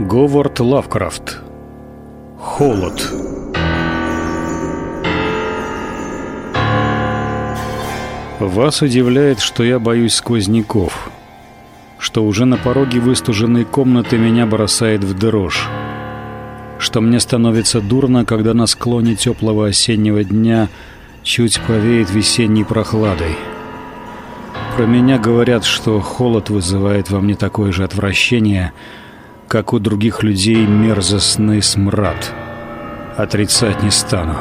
Говард Лавкрафт. Холод. Вас удивляет, что я боюсь сквозняков, что уже на пороге выстуженной комнаты меня бросает в дрожь, что мне становится дурно, когда на склоне теплого осеннего дня чуть повеет весенней прохладой. Про меня говорят, что холод вызывает во мне такое же отвращение, как у других людей мерзостный смрад. Отрицать не стану.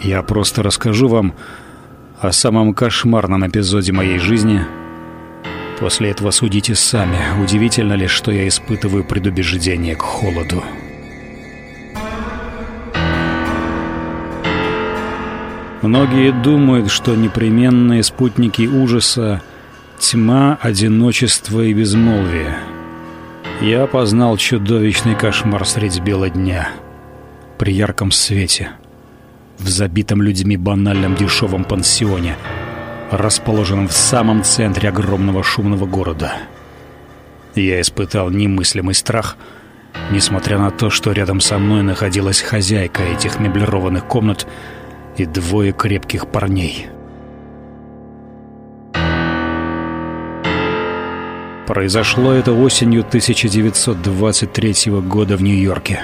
Я просто расскажу вам о самом кошмарном эпизоде моей жизни. После этого судите сами, удивительно ли, что я испытываю предубеждение к холоду. Многие думают, что непременные спутники ужаса — тьма, одиночество и безмолвие. Я познал чудовищный кошмар средь бела дня, при ярком свете, в забитом людьми банальном дешевом пансионе, расположенном в самом центре огромного шумного города. Я испытал немыслимый страх — Несмотря на то, что рядом со мной находилась хозяйка этих меблированных комнат — и двое крепких парней. Произошло это осенью 1923 года в Нью-Йорке.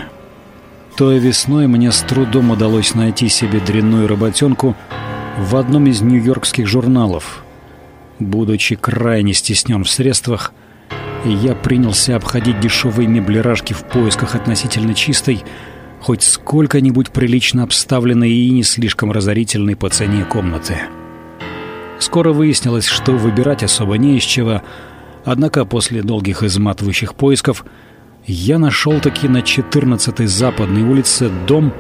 Той весной мне с трудом удалось найти себе дрянную работенку в одном из нью-йоркских журналов. Будучи крайне стеснен в средствах, я принялся обходить дешевые меблеражки в поисках относительно чистой, хоть сколько-нибудь прилично обставленной и не слишком разорительной по цене комнаты. Скоро выяснилось, что выбирать особо не из чего, однако после долгих изматывающих поисков я нашел таки на 14-й западной улице дом,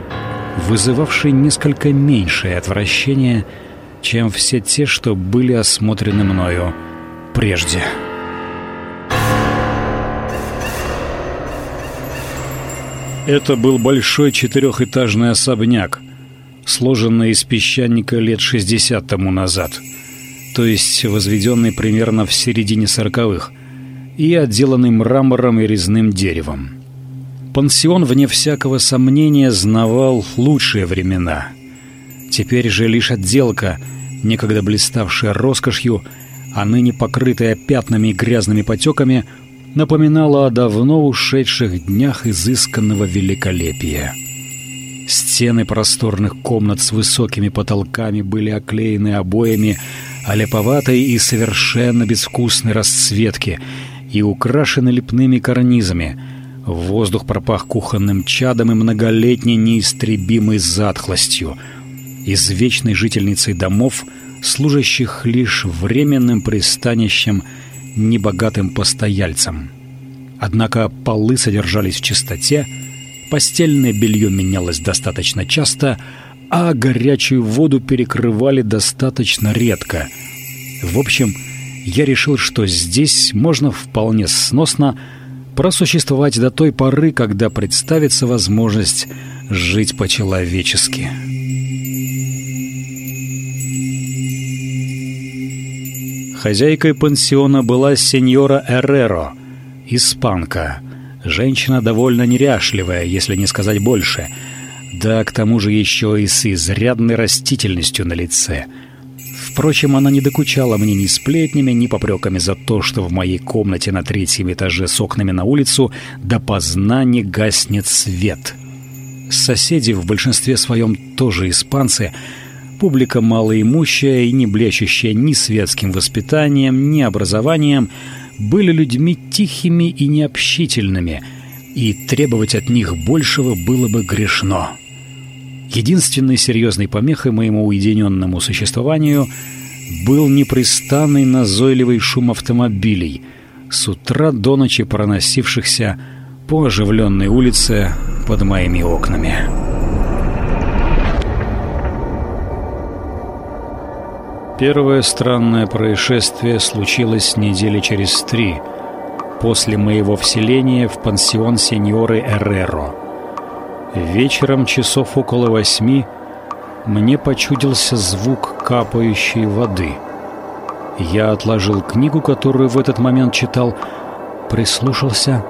вызывавший несколько меньшее отвращение, чем все те, что были осмотрены мною прежде. Это был большой четырехэтажный особняк, сложенный из песчаника лет 60 тому назад, то есть возведенный примерно в середине сороковых, и отделанный мрамором и резным деревом. Пансион, вне всякого сомнения, знавал лучшие времена. Теперь же лишь отделка, некогда блиставшая роскошью, а ныне покрытая пятнами и грязными потеками, напоминала о давно ушедших днях изысканного великолепия. Стены просторных комнат с высокими потолками были оклеены обоями олеповатой и совершенно безвкусной расцветки и украшены лепными карнизами. Воздух пропах кухонным чадом и многолетней неистребимой затхлостью. Извечной жительницей домов, служащих лишь временным пристанищем – небогатым постояльцам. Однако полы содержались в чистоте, постельное белье менялось достаточно часто, а горячую воду перекрывали достаточно редко. В общем, я решил, что здесь можно вполне сносно просуществовать до той поры, когда представится возможность жить по-человечески. Хозяйкой пансиона была сеньора Эрреро, испанка. Женщина довольно неряшливая, если не сказать больше. Да, к тому же еще и с изрядной растительностью на лице. Впрочем, она не докучала мне ни сплетнями, ни попреками за то, что в моей комнате на третьем этаже с окнами на улицу допоздна не гаснет свет. Соседи в большинстве своем тоже испанцы — Публика малоимущая и не блещущая ни светским воспитанием, ни образованием, были людьми тихими и необщительными, и требовать от них большего было бы грешно. Единственной серьезной помехой моему уединенному существованию был непрестанный назойливый шум автомобилей, с утра до ночи проносившихся по оживленной улице под моими окнами. Первое странное происшествие случилось недели через три после моего вселения в пансион сеньоры Эрреро. Вечером часов около восьми мне почудился звук капающей воды. Я отложил книгу, которую в этот момент читал, прислушался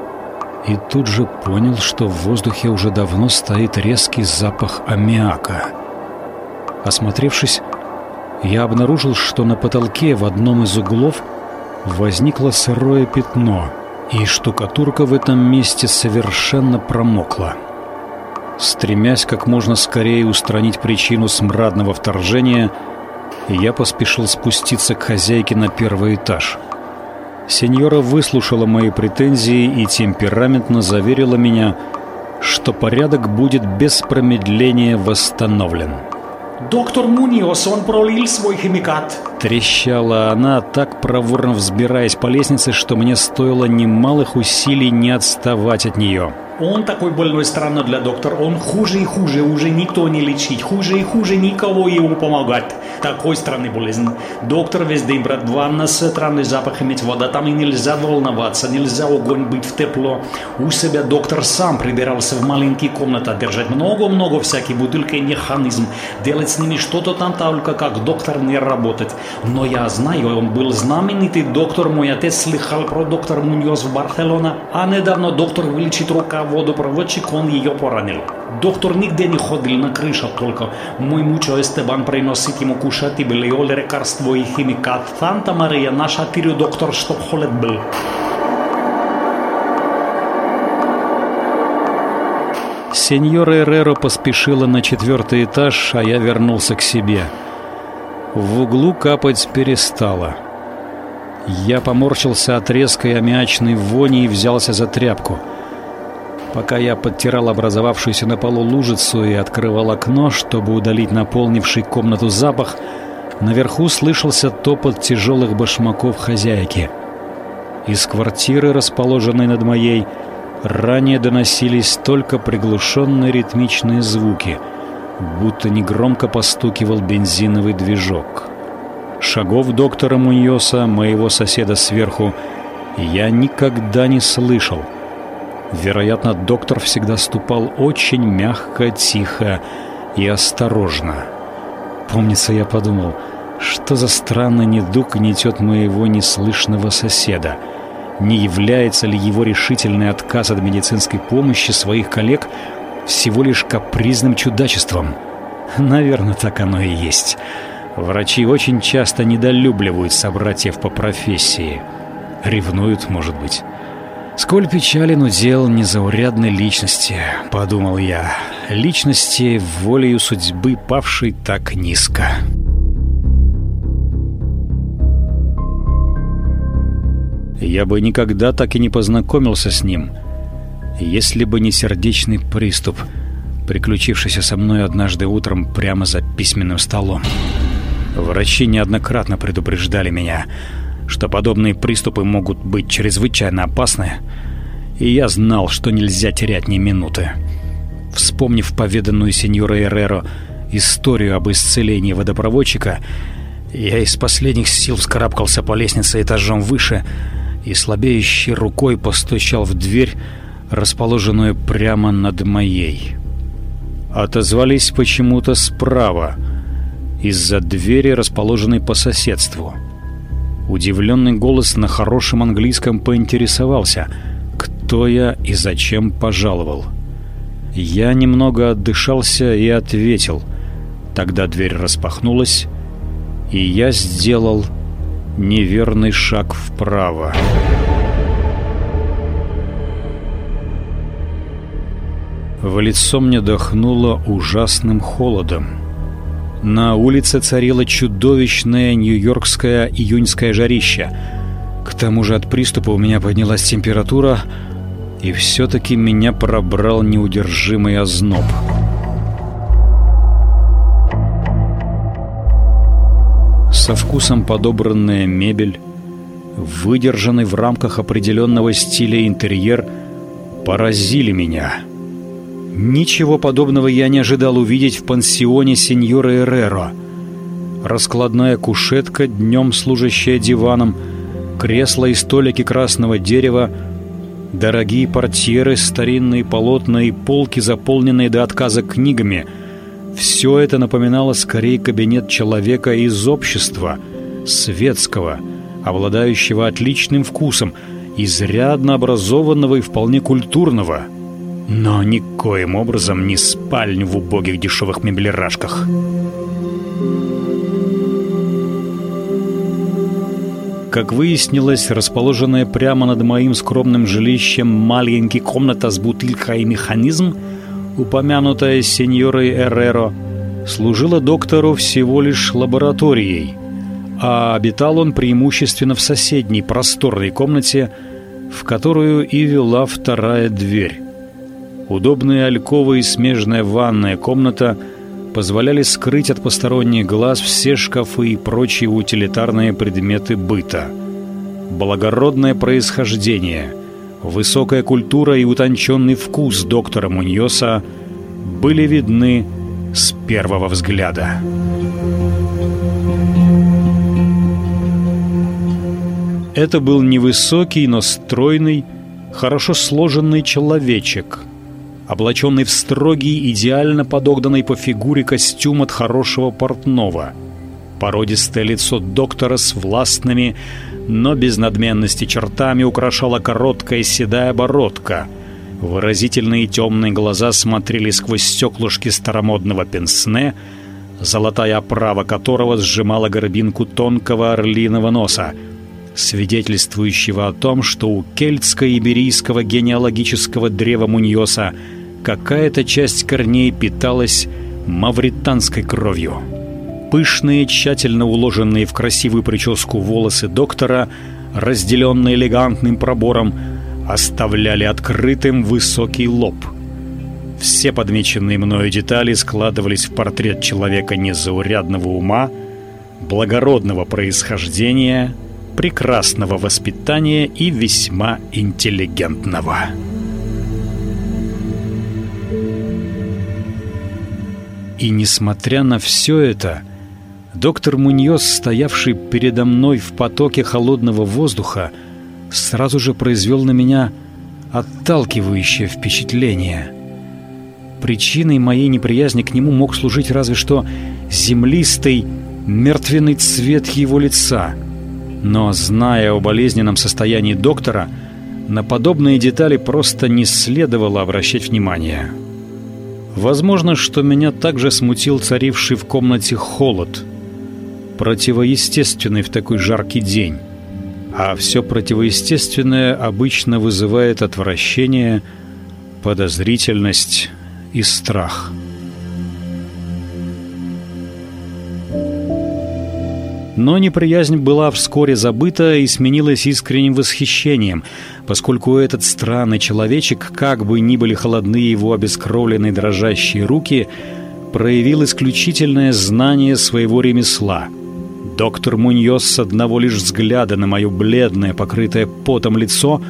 и тут же понял, что в воздухе уже давно стоит резкий запах аммиака. Осмотревшись, я обнаружил, что на потолке в одном из углов возникло сырое пятно, и штукатурка в этом месте совершенно промокла. Стремясь как можно скорее устранить причину смрадного вторжения, я поспешил спуститься к хозяйке на первый этаж. Сеньора выслушала мои претензии и темпераментно заверила меня, что порядок будет без промедления восстановлен. «Доктор Муниос, он пролил свой химикат!» Трещала она, так проворно взбираясь по лестнице, что мне стоило немалых усилий не отставать от нее. Он такой больной странно для доктора. Он хуже и хуже, уже никто не лечить. Хуже и хуже никого ему помогать. Такой странный болезнь. Доктор весь день, брат, ванна с странный запах иметь вода. Там и нельзя волноваться, нельзя огонь быть в тепло. У себя доктор сам прибирался в маленькие комнаты, держать много-много всяких бутылки и механизм. Делать с ними что-то там только как доктор не работать. Но ја знај, он бил знаменити доктор. Мой отец слыхал про доктор Муньоз в Барселона. А недавно доктор вылечит рука водопроводчик, он ее поранил. Доктор нигде не ходил на крыша только. Мой мучо Естебан приносит ему кушать и белье, лекарство и химикат. Санта Мария, наша тирю доктор, што холет был. Сеньора Эреро поспешила на четвертый этаж, а я вернулся к себе. В углу капать перестало. Я поморщился от резкой аммиачной вони и взялся за тряпку – Пока я подтирал образовавшуюся на полу лужицу и открывал окно, чтобы удалить наполнивший комнату запах, наверху слышался топот тяжелых башмаков хозяйки. Из квартиры, расположенной над моей, ранее доносились только приглушенные ритмичные звуки, будто негромко постукивал бензиновый движок. Шагов доктора Муньоса, моего соседа сверху, я никогда не слышал — Вероятно, доктор всегда ступал очень мягко, тихо и осторожно. Помнится, я подумал, что за странный недуг гнетет моего неслышного соседа. Не является ли его решительный отказ от медицинской помощи своих коллег всего лишь капризным чудачеством? Наверное, так оно и есть. Врачи очень часто недолюбливают собратьев по профессии. Ревнуют, может быть. Сколь печален удел незаурядной личности, подумал я. Личности, волею судьбы павшей так низко. Я бы никогда так и не познакомился с ним, если бы не сердечный приступ, приключившийся со мной однажды утром прямо за письменным столом. Врачи неоднократно предупреждали меня — что подобные приступы могут быть чрезвычайно опасны, и я знал, что нельзя терять ни минуты. Вспомнив поведанную сеньора Эрреро историю об исцелении водопроводчика, я из последних сил вскарабкался по лестнице этажом выше и слабеющей рукой постучал в дверь, расположенную прямо над моей. Отозвались почему-то справа, из-за двери, расположенной по соседству. Удивленный голос на хорошем английском поинтересовался, кто я и зачем пожаловал. Я немного отдышался и ответил. Тогда дверь распахнулась, и я сделал неверный шаг вправо. В лицо мне дохнуло ужасным холодом. На улице царило чудовищное нью-йоркское июньское жарище. К тому же от приступа у меня поднялась температура, и все-таки меня пробрал неудержимый озноб. Со вкусом подобранная мебель, выдержанный в рамках определенного стиля интерьер поразили меня — Ничего подобного я не ожидал увидеть в пансионе сеньора Эрреро. Раскладная кушетка, днем служащая диваном, кресла и столики красного дерева, дорогие портьеры, старинные полотна и полки, заполненные до отказа книгами. Все это напоминало скорее кабинет человека из общества, светского, обладающего отличным вкусом изрядно образованного и вполне культурного, но никоим образом не спальню в убогих дешевых меблерашках. Как выяснилось, расположенная прямо над моим скромным жилищем маленький комната с бутылкой и механизм, упомянутая сеньорой Эрреро, служила доктору всего лишь лабораторией, а обитал он преимущественно в соседней просторной комнате, в которую и вела вторая дверь. Удобные альковы и смежная ванная комната позволяли скрыть от посторонних глаз все шкафы и прочие утилитарные предметы быта. Благородное происхождение, высокая культура и утонченный вкус доктора Муньоса были видны с первого взгляда. Это был невысокий, но стройный, хорошо сложенный человечек, облаченный в строгий, идеально подогнанный по фигуре костюм от хорошего портного. Породистое лицо доктора с властными, но без надменности чертами украшала короткая седая бородка — Выразительные темные глаза смотрели сквозь стеклышки старомодного пенсне, золотая оправа которого сжимала горбинку тонкого орлиного носа, свидетельствующего о том, что у кельтско-иберийского генеалогического древа Муньоса какая-то часть корней питалась мавританской кровью. Пышные, тщательно уложенные в красивую прическу волосы доктора, разделенные элегантным пробором, оставляли открытым высокий лоб. Все подмеченные мною детали складывались в портрет человека незаурядного ума, благородного происхождения, прекрасного воспитания и весьма интеллигентного. И несмотря на все это, доктор Муньос, стоявший передо мной в потоке холодного воздуха, сразу же произвел на меня отталкивающее впечатление. Причиной моей неприязни к нему мог служить разве что землистый, мертвенный цвет его лица. Но, зная о болезненном состоянии доктора, на подобные детали просто не следовало обращать внимание. Возможно, что меня также смутил царивший в комнате холод, противоестественный в такой жаркий день а все противоестественное обычно вызывает отвращение, подозрительность и страх. Но неприязнь была вскоре забыта и сменилась искренним восхищением, поскольку этот странный человечек, как бы ни были холодны его обескровленные дрожащие руки, проявил исключительное знание своего ремесла — Доктор Муньос с одного лишь взгляда на мое бледное, покрытое потом лицо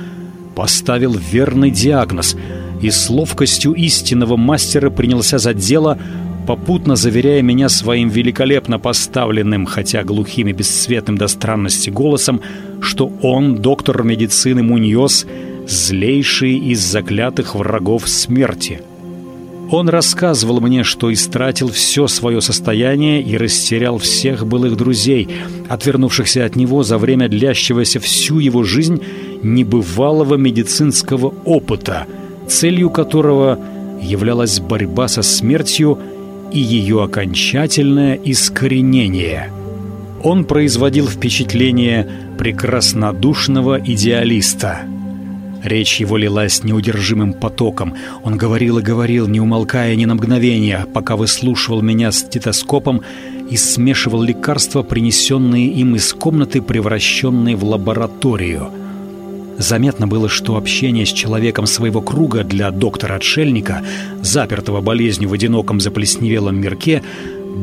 поставил верный диагноз и с ловкостью истинного мастера принялся за дело, попутно заверяя меня своим великолепно поставленным, хотя глухим и бесцветным до странности голосом, что он, доктор медицины Муньос, злейший из заклятых врагов смерти — он рассказывал мне, что истратил все свое состояние и растерял всех былых друзей, отвернувшихся от него за время длящегося всю его жизнь небывалого медицинского опыта, целью которого являлась борьба со смертью и ее окончательное искоренение. Он производил впечатление прекраснодушного идеалиста – Речь его лилась неудержимым потоком. Он говорил и говорил, не умолкая ни на мгновение, пока выслушивал меня с стетоскопом и смешивал лекарства, принесенные им из комнаты, превращенные в лабораторию. Заметно было, что общение с человеком своего круга для доктора-отшельника, запертого болезнью в одиноком заплесневелом мирке,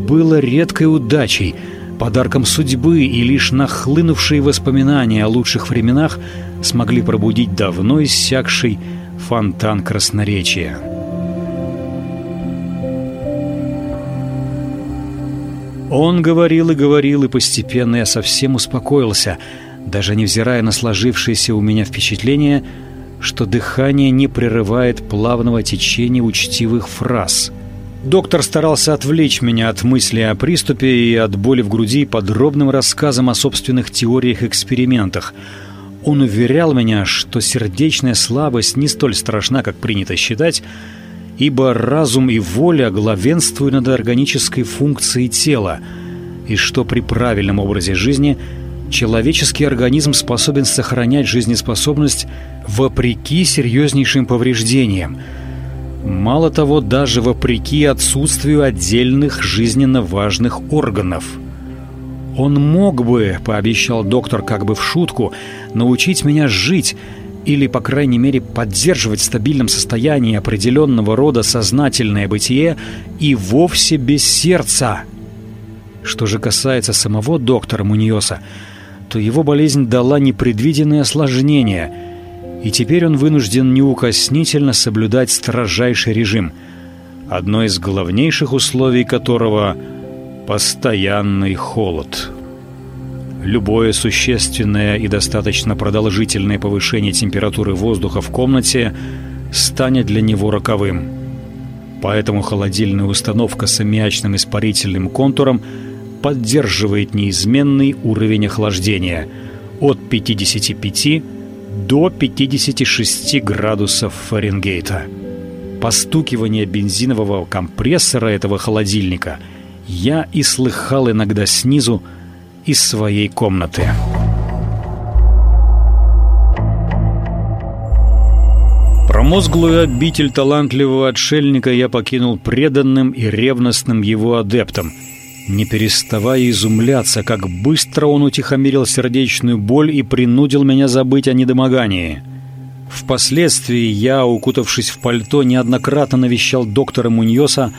было редкой удачей — подарком судьбы, и лишь нахлынувшие воспоминания о лучших временах смогли пробудить давно иссякший фонтан красноречия. Он говорил и говорил, и постепенно я совсем успокоился, даже невзирая на сложившееся у меня впечатление, что дыхание не прерывает плавного течения учтивых фраз — Доктор старался отвлечь меня от мысли о приступе и от боли в груди подробным рассказом о собственных теориях и экспериментах. Он уверял меня, что сердечная слабость не столь страшна, как принято считать, ибо разум и воля главенствуют над органической функцией тела, и что при правильном образе жизни человеческий организм способен сохранять жизнеспособность вопреки серьезнейшим повреждениям, мало того, даже вопреки отсутствию отдельных жизненно важных органов. Он мог бы, пообещал доктор как бы в шутку, научить меня жить, или, по крайней мере, поддерживать в стабильном состоянии определенного рода сознательное бытие и вовсе без сердца. Что же касается самого доктора Муньоса, то его болезнь дала непредвиденные осложнения, и теперь он вынужден неукоснительно соблюдать строжайший режим, одно из главнейших условий которого — постоянный холод». Любое существенное и достаточно продолжительное повышение температуры воздуха в комнате станет для него роковым. Поэтому холодильная установка с аммиачным испарительным контуром поддерживает неизменный уровень охлаждения от 55 до 56 градусов Фаренгейта. Постукивание бензинового компрессора этого холодильника я и слыхал иногда снизу, из своей комнаты. Промозглую обитель талантливого отшельника я покинул преданным и ревностным его адептом, не переставая изумляться, как быстро он утихомирил сердечную боль и принудил меня забыть о недомогании. Впоследствии я, укутавшись в пальто, неоднократно навещал доктора Муньоса,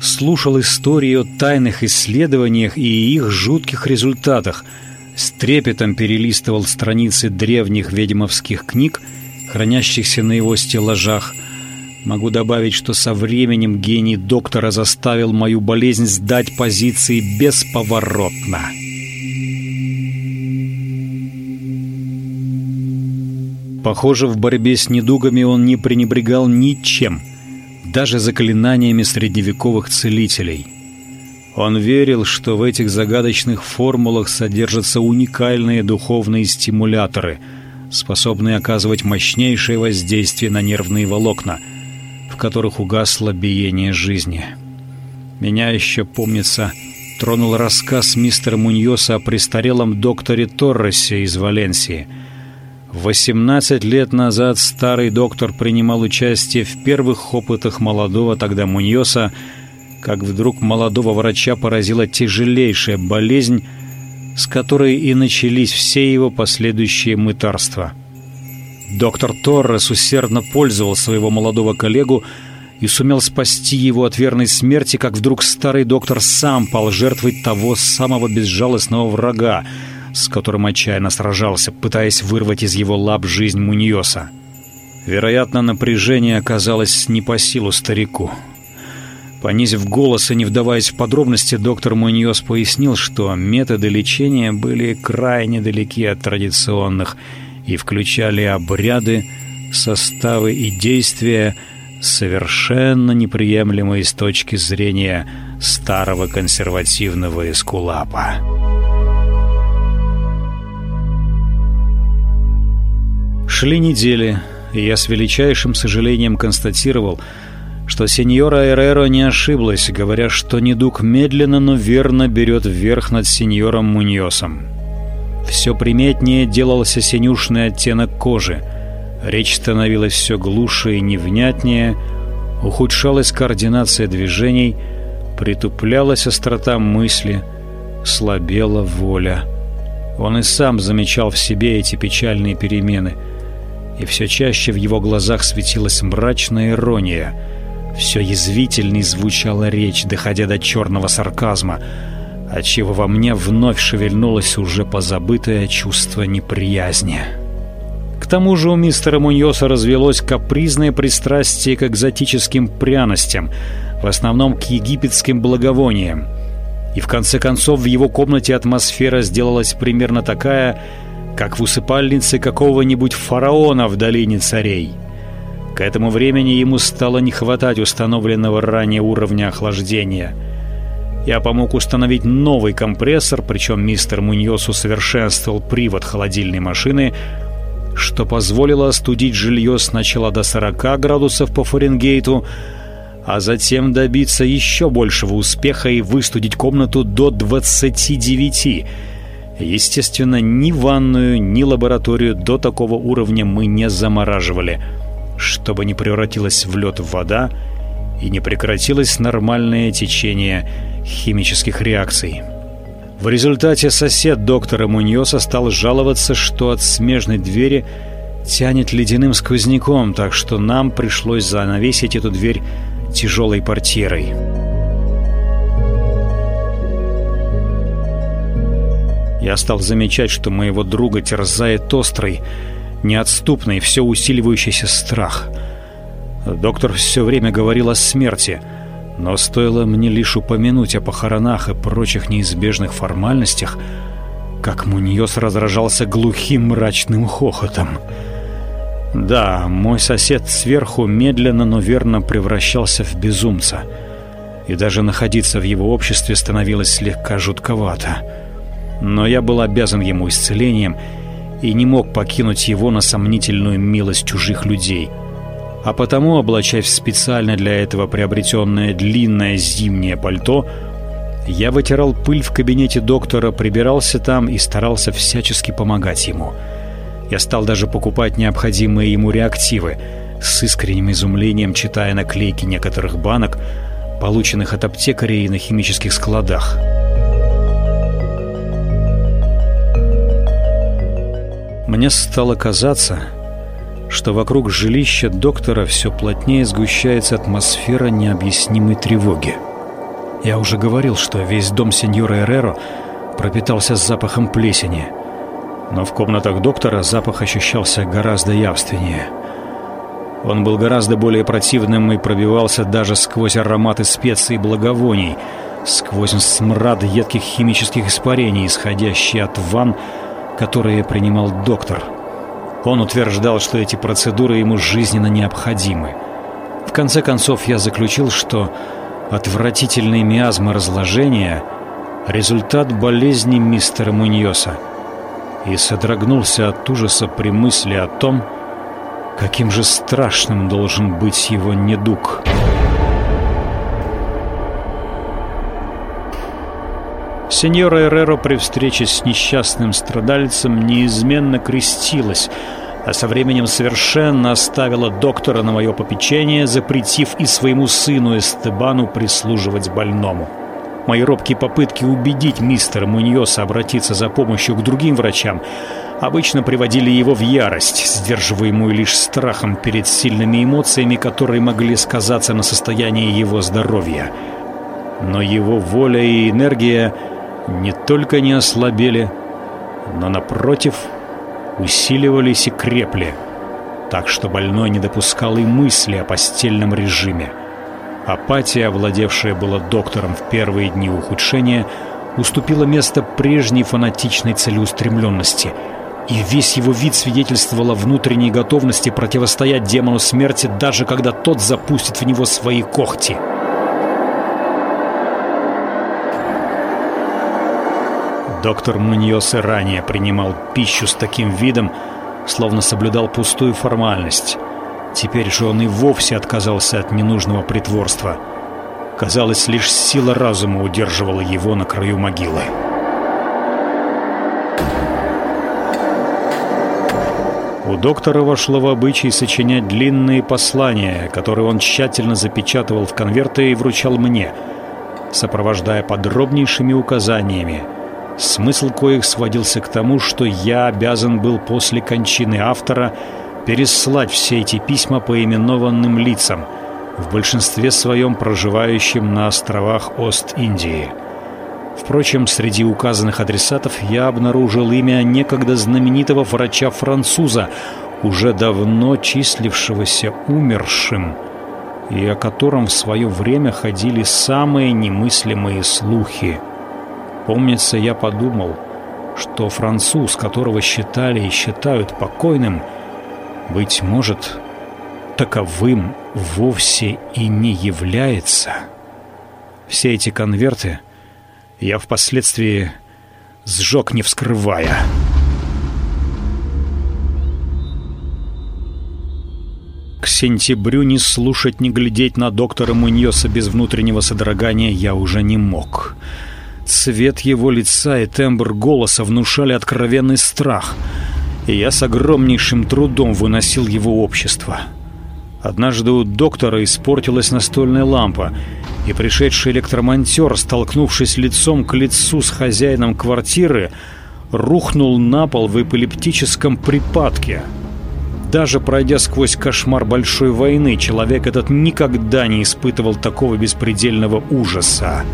слушал истории о тайных исследованиях и их жутких результатах, с трепетом перелистывал страницы древних ведьмовских книг, хранящихся на его стеллажах. Могу добавить, что со временем гений доктора заставил мою болезнь сдать позиции бесповоротно. Похоже, в борьбе с недугами он не пренебрегал ничем – даже заклинаниями средневековых целителей. Он верил, что в этих загадочных формулах содержатся уникальные духовные стимуляторы, способные оказывать мощнейшее воздействие на нервные волокна, которых угасло биение жизни. Меня еще, помнится, тронул рассказ мистера Муньоса о престарелом докторе Торресе из Валенсии – 18 лет назад старый доктор принимал участие в первых опытах молодого тогда Муньоса, как вдруг молодого врача поразила тяжелейшая болезнь, с которой и начались все его последующие мытарства. Доктор Торрес усердно пользовал своего молодого коллегу и сумел спасти его от верной смерти, как вдруг старый доктор сам пал жертвой того самого безжалостного врага, с которым отчаянно сражался, пытаясь вырвать из его лап жизнь Муньоса. Вероятно, напряжение оказалось не по силу старику. Понизив голос и не вдаваясь в подробности, доктор Муньос пояснил, что методы лечения были крайне далеки от традиционных и включали обряды, составы и действия, совершенно неприемлемые с точки зрения старого консервативного эскулапа. Шли недели, и я с величайшим сожалением констатировал, что сеньора Эреро не ошиблась, говоря, что недуг медленно, но верно берет вверх над сеньором Муньосом. Все приметнее делался синюшный оттенок кожи, речь становилась все глуше и невнятнее, ухудшалась координация движений, притуплялась острота мысли, слабела воля. Он и сам замечал в себе эти печальные перемены – и все чаще в его глазах светилась мрачная ирония. Все язвительней звучала речь, доходя до черного сарказма, отчего во мне вновь шевельнулось уже позабытое чувство неприязни. К тому же у мистера Муньоса развелось капризное пристрастие к экзотическим пряностям, в основном к египетским благовониям. И в конце концов в его комнате атмосфера сделалась примерно такая, как в усыпальнице какого-нибудь фараона в долине царей. К этому времени ему стало не хватать установленного ранее уровня охлаждения. Я помог установить новый компрессор, причем мистер Муньос усовершенствовал привод холодильной машины, что позволило остудить жилье сначала до 40 градусов по Фаренгейту, а затем добиться еще большего успеха и выстудить комнату до 29. Естественно, ни ванную, ни лабораторию до такого уровня мы не замораживали, чтобы не превратилась в лед вода и не прекратилось нормальное течение химических реакций. В результате сосед доктора Муньоса стал жаловаться, что от смежной двери тянет ледяным сквозняком, так что нам пришлось занавесить эту дверь тяжелой портьерой. Я стал замечать, что моего друга терзает острый, неотступный, все усиливающийся страх. Доктор все время говорил о смерти — но стоило мне лишь упомянуть о похоронах и прочих неизбежных формальностях, как Муньос разражался глухим мрачным хохотом. Да, мой сосед сверху медленно, но верно превращался в безумца. И даже находиться в его обществе становилось слегка жутковато. Но я был обязан ему исцелением и не мог покинуть его на сомнительную милость чужих людей — а потому, облачаясь в специально для этого приобретенное длинное зимнее пальто, я вытирал пыль в кабинете доктора, прибирался там и старался всячески помогать ему. Я стал даже покупать необходимые ему реактивы, с искренним изумлением читая наклейки некоторых банок, полученных от аптекарей на химических складах. Мне стало казаться, что вокруг жилища доктора все плотнее сгущается атмосфера необъяснимой тревоги. Я уже говорил, что весь дом сеньора Эреро пропитался запахом плесени, но в комнатах доктора запах ощущался гораздо явственнее. Он был гораздо более противным и пробивался даже сквозь ароматы специй и благовоний, сквозь смрад едких химических испарений, исходящий от ванн, которые принимал доктор – он утверждал, что эти процедуры ему жизненно необходимы. В конце концов, я заключил, что отвратительные миазмы разложения – результат болезни мистера Муньоса, и содрогнулся от ужаса при мысли о том, каким же страшным должен быть его недуг. Сеньора Эреро при встрече с несчастным страдальцем неизменно крестилась, а со временем совершенно оставила доктора на мое попечение, запретив и своему сыну Эстебану прислуживать больному. Мои робкие попытки убедить мистера Муньоса обратиться за помощью к другим врачам обычно приводили его в ярость, сдерживаемую лишь страхом перед сильными эмоциями, которые могли сказаться на состоянии его здоровья. Но его воля и энергия не только не ослабели, но, напротив, усиливались и крепли, так что больной не допускал и мысли о постельном режиме. Апатия, овладевшая была доктором в первые дни ухудшения, уступила место прежней фанатичной целеустремленности, и весь его вид свидетельствовал о внутренней готовности противостоять демону смерти, даже когда тот запустит в него свои когти — Доктор Муньос и ранее принимал пищу с таким видом, словно соблюдал пустую формальность. Теперь же он и вовсе отказался от ненужного притворства. Казалось, лишь сила разума удерживала его на краю могилы. У доктора вошло в обычай сочинять длинные послания, которые он тщательно запечатывал в конверты и вручал мне, сопровождая подробнейшими указаниями – смысл коих сводился к тому, что я обязан был после кончины автора переслать все эти письма по именованным лицам, в большинстве своем проживающим на островах Ост-Индии. Впрочем, среди указанных адресатов я обнаружил имя некогда знаменитого врача-француза, уже давно числившегося умершим, и о котором в свое время ходили самые немыслимые слухи – Помнится, я подумал, что француз, которого считали и считают покойным, быть может, таковым вовсе и не является. Все эти конверты я впоследствии сжег, не вскрывая. сентябрю ни слушать, ни глядеть на доктора Муньоса без внутреннего содрогания я уже не мог. Цвет его лица и тембр голоса внушали откровенный страх, и я с огромнейшим трудом выносил его общество. Однажды у доктора испортилась настольная лампа, и пришедший электромонтер, столкнувшись лицом к лицу с хозяином квартиры, рухнул на пол в эпилептическом припадке. Даже пройдя сквозь кошмар большой войны, человек этот никогда не испытывал такого беспредельного ужаса.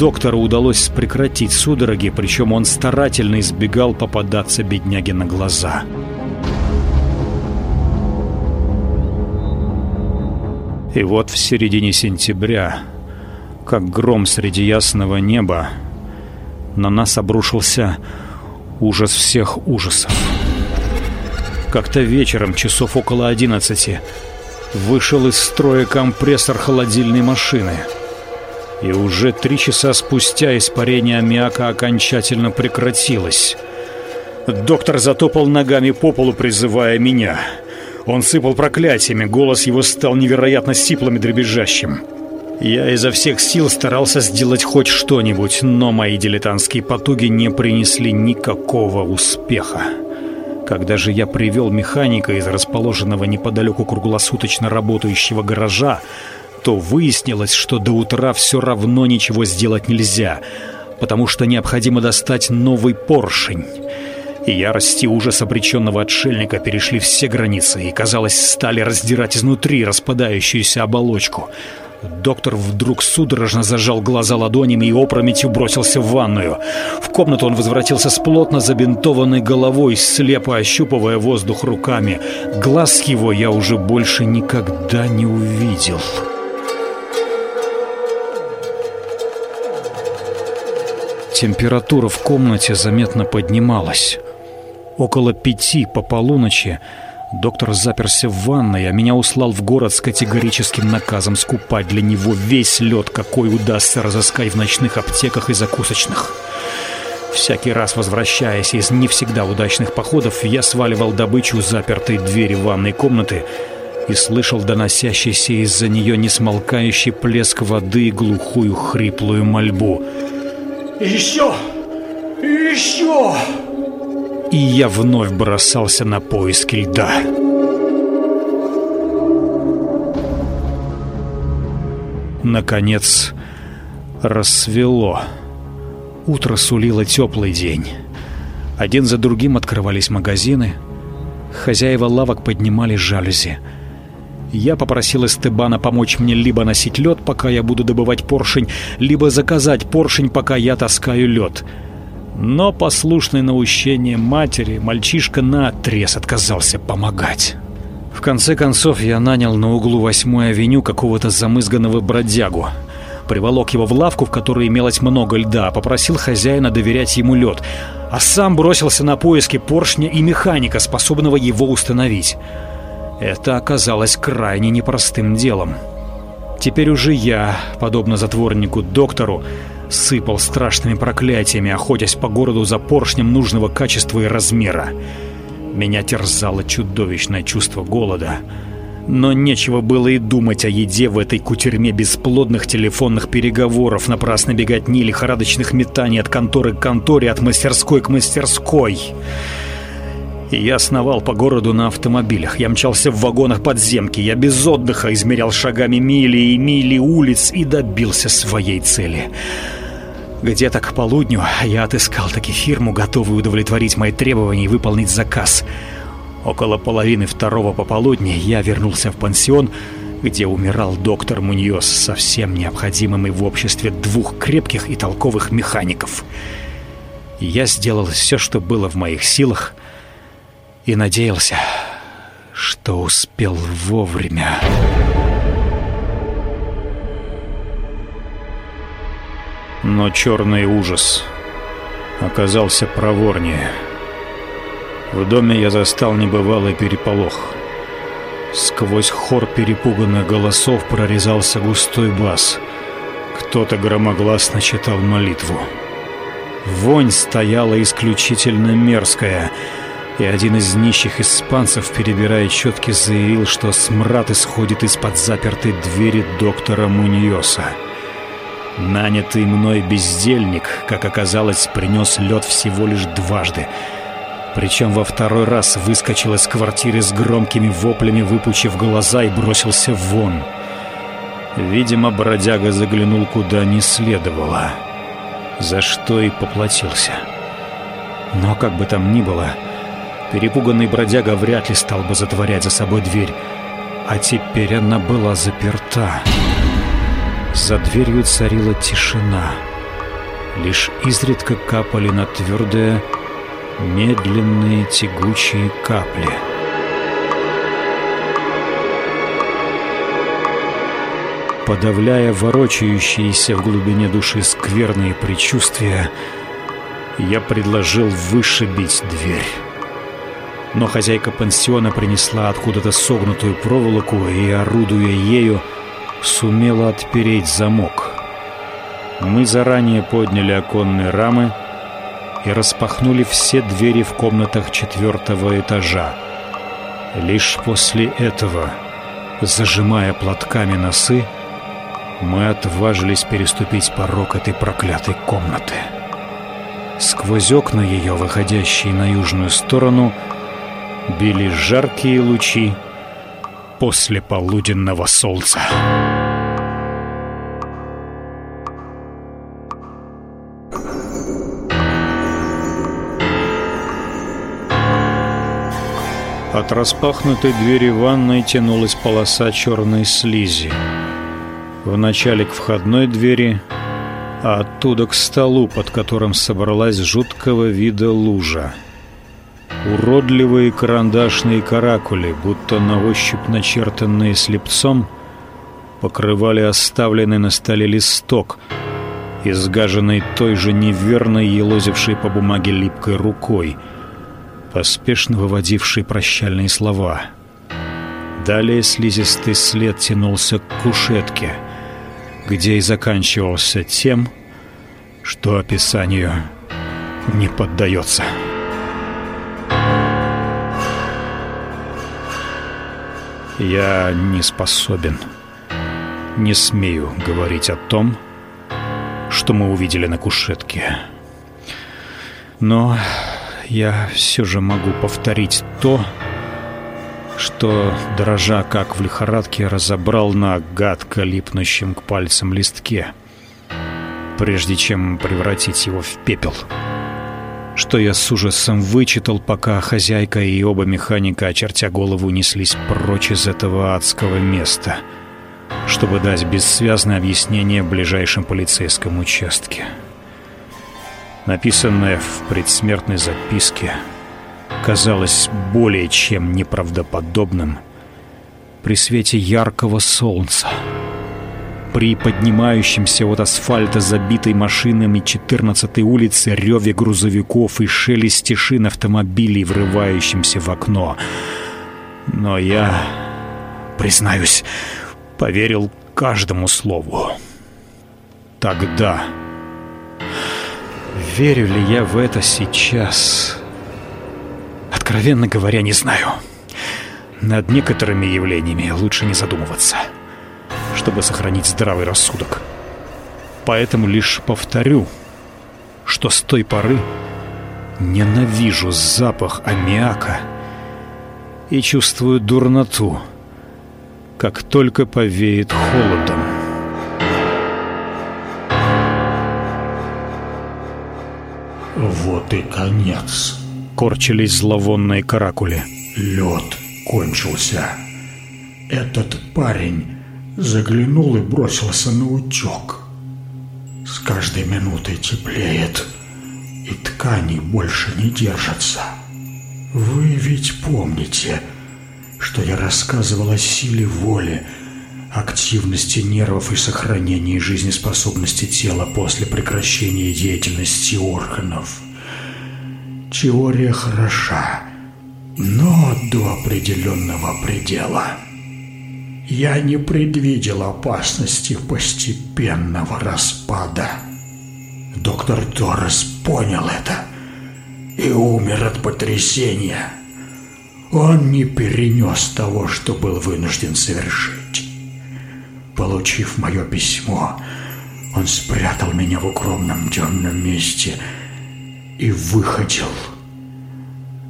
Доктору удалось прекратить судороги, причем он старательно избегал попадаться бедняге на глаза. И вот в середине сентября, как гром среди ясного неба, на нас обрушился ужас всех ужасов. Как-то вечером, часов около одиннадцати, вышел из строя компрессор холодильной машины. И уже три часа спустя испарение аммиака окончательно прекратилось. Доктор затопал ногами по полу, призывая меня. Он сыпал проклятиями, голос его стал невероятно сиплым и дребезжащим. Я изо всех сил старался сделать хоть что-нибудь, но мои дилетантские потуги не принесли никакого успеха. Когда же я привел механика из расположенного неподалеку круглосуточно работающего гаража, то выяснилось, что до утра все равно ничего сделать нельзя, потому что необходимо достать новый поршень. И ярость и ужас обреченного отшельника перешли все границы и, казалось, стали раздирать изнутри распадающуюся оболочку — Доктор вдруг судорожно зажал глаза ладонями и опрометью бросился в ванную. В комнату он возвратился с плотно забинтованной головой, слепо ощупывая воздух руками. Глаз его я уже больше никогда не увидел. Температура в комнате заметно поднималась. Около пяти по полуночи Доктор заперся в ванной, а меня услал в город с категорическим наказом скупать для него весь лед, какой удастся разыскать в ночных аптеках и закусочных. Всякий раз возвращаясь из не всегда удачных походов, я сваливал добычу у запертой двери ванной комнаты и слышал доносящийся из-за нее несмолкающий плеск воды и глухую хриплую мольбу. «Еще! Еще!» и я вновь бросался на поиски льда. Наконец, рассвело. Утро сулило теплый день. Один за другим открывались магазины. Хозяева лавок поднимали жалюзи. Я попросил Эстебана помочь мне либо носить лед, пока я буду добывать поршень, либо заказать поршень, пока я таскаю лед — но, послушный наущение матери, мальчишка наотрез отказался помогать. В конце концов, я нанял на углу 8-й авеню какого-то замызганного бродягу. Приволок его в лавку, в которой имелось много льда, попросил хозяина доверять ему лед, а сам бросился на поиски поршня и механика, способного его установить. Это оказалось крайне непростым делом. Теперь уже я, подобно затворнику-доктору, сыпал страшными проклятиями, охотясь по городу за поршнем нужного качества и размера. Меня терзало чудовищное чувство голода. Но нечего было и думать о еде в этой кутерьме бесплодных телефонных переговоров, напрасно беготни, лихорадочных метаний от конторы к конторе, от мастерской к мастерской. Я сновал по городу на автомобилях. Я мчался в вагонах подземки. Я без отдыха измерял шагами мили и мили улиц и добился своей цели. Где-то к полудню я отыскал таки фирму, готовую удовлетворить мои требования и выполнить заказ. Около половины второго пополудни я вернулся в пансион, где умирал доктор Муньос со всем необходимым и в обществе двух крепких и толковых механиков. Я сделал все, что было в моих силах, и надеялся, что успел вовремя. Но черный ужас оказался проворнее. В доме я застал небывалый переполох. Сквозь хор перепуганных голосов прорезался густой бас. Кто-то громогласно читал молитву. Вонь стояла исключительно мерзкая. И один из нищих испанцев, перебирая четки, заявил, что смрад исходит из-под запертой двери доктора Муньоса. Нанятый мной бездельник, как оказалось, принес лед всего лишь дважды. Причем во второй раз выскочил из квартиры с громкими воплями, выпучив глаза и бросился вон. Видимо, бродяга заглянул куда не следовало, за что и поплатился. Но как бы там ни было, перепуганный бродяга вряд ли стал бы затворять за собой дверь, а теперь она была заперта. За дверью царила тишина. Лишь изредка капали на твердое, медленные тягучие капли. Подавляя ворочающиеся в глубине души скверные предчувствия, я предложил вышибить дверь. Но хозяйка пансиона принесла откуда-то согнутую проволоку и, орудуя ею, сумела отпереть замок. Мы заранее подняли оконные рамы и распахнули все двери в комнатах четвертого этажа. Лишь после этого, зажимая платками носы, мы отважились переступить порог этой проклятой комнаты. Сквозь окна ее, выходящие на южную сторону, били жаркие лучи после полуденного солнца. От распахнутой двери ванной тянулась полоса черной слизи. Вначале к входной двери, а оттуда к столу, под которым собралась жуткого вида лужа. Уродливые карандашные каракули, будто на ощупь начертанные слепцом, покрывали оставленный на столе листок, изгаженный той же неверной елозившей по бумаге липкой рукой, поспешно выводивший прощальные слова. Далее слизистый след тянулся к кушетке, где и заканчивался тем, что описанию не поддается. Я не способен, не смею говорить о том, что мы увидели на кушетке. Но я все же могу повторить то, что, дрожа как в лихорадке, разобрал на гадко липнущем к пальцам листке, прежде чем превратить его в пепел что я с ужасом вычитал, пока хозяйка и оба механика, очертя голову, неслись прочь из этого адского места, чтобы дать бессвязное объяснение в ближайшем полицейском участке. Написанное в предсмертной записке казалось более чем неправдоподобным при свете яркого солнца — при поднимающемся от асфальта забитой машинами 14-й улицы реве грузовиков и шелесте шин автомобилей, врывающимся в окно. Но я, признаюсь, поверил каждому слову. Тогда... Верю ли я в это сейчас? Откровенно говоря, не знаю. Над некоторыми явлениями лучше не задумываться. — чтобы сохранить здравый рассудок. Поэтому лишь повторю, что с той поры ненавижу запах аммиака и чувствую дурноту, как только повеет холодом. Вот и конец. Корчились зловонные каракули. Лед кончился. Этот парень заглянул и бросился на утек. С каждой минутой теплеет, и ткани больше не держатся. Вы ведь помните, что я рассказывал о силе воли, активности нервов и сохранении жизнеспособности тела после прекращения деятельности органов. Теория хороша, но до определенного предела. Я не предвидел опасности постепенного распада. Доктор Торрес понял это и умер от потрясения. Он не перенес того, что был вынужден совершить. Получив мое письмо, он спрятал меня в укромном темном месте и выходил.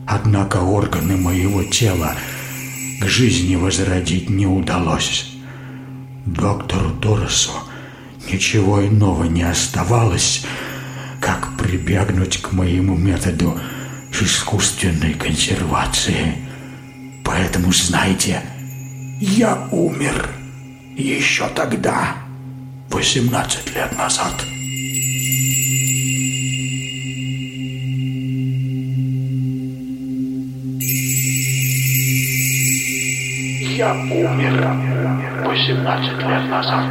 Однако органы моего тела к жизни возродить не удалось. Доктору Торресу ничего иного не оставалось, как прибегнуть к моему методу искусственной консервации. Поэтому знайте, я умер еще тогда, 18 лет назад. Я умер 18 лет назад.